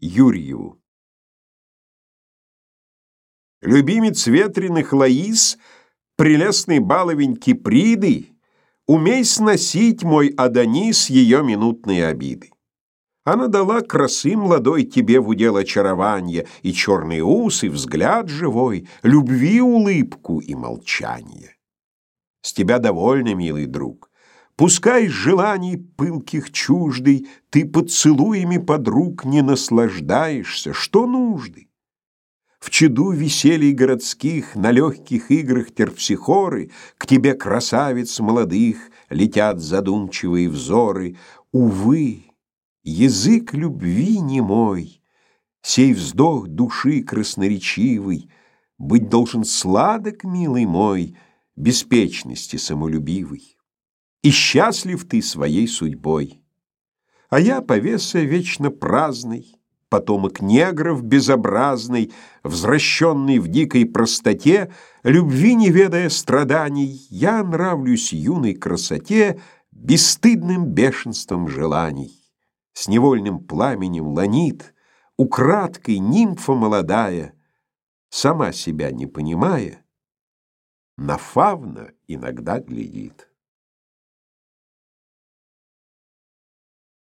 Юрьеву Любимец ветреных Лаис, прелестный баловень Киприды, Умей сносить, мой Адонис, ее минутные обиды. Она дала красы молодой тебе в удел очарования, И черные усы, взгляд живой, любви улыбку и молчание. С тебя довольна, милый друг. Пускай желаний пылких чуждый Ты поцелуями подруг не наслаждаешься, что нужды? В чаду веселий городских, на легких играх терпсихоры К тебе, красавиц молодых, летят задумчивые взоры. Увы, язык любви не мой, Сей вздох души красноречивый Быть должен сладок, милый мой, Беспечности самолюбивый. И счастлив ты своей судьбой. А я, повеса вечно праздный, потомок негров безобразный, возвращенный в дикой простоте, любви не ведая страданий, я нравлюсь юной красоте бесстыдным бешенством желаний. С невольным пламенем ланит, украдкой нимфа молодая, сама себя не понимая, на фавна иногда глядит.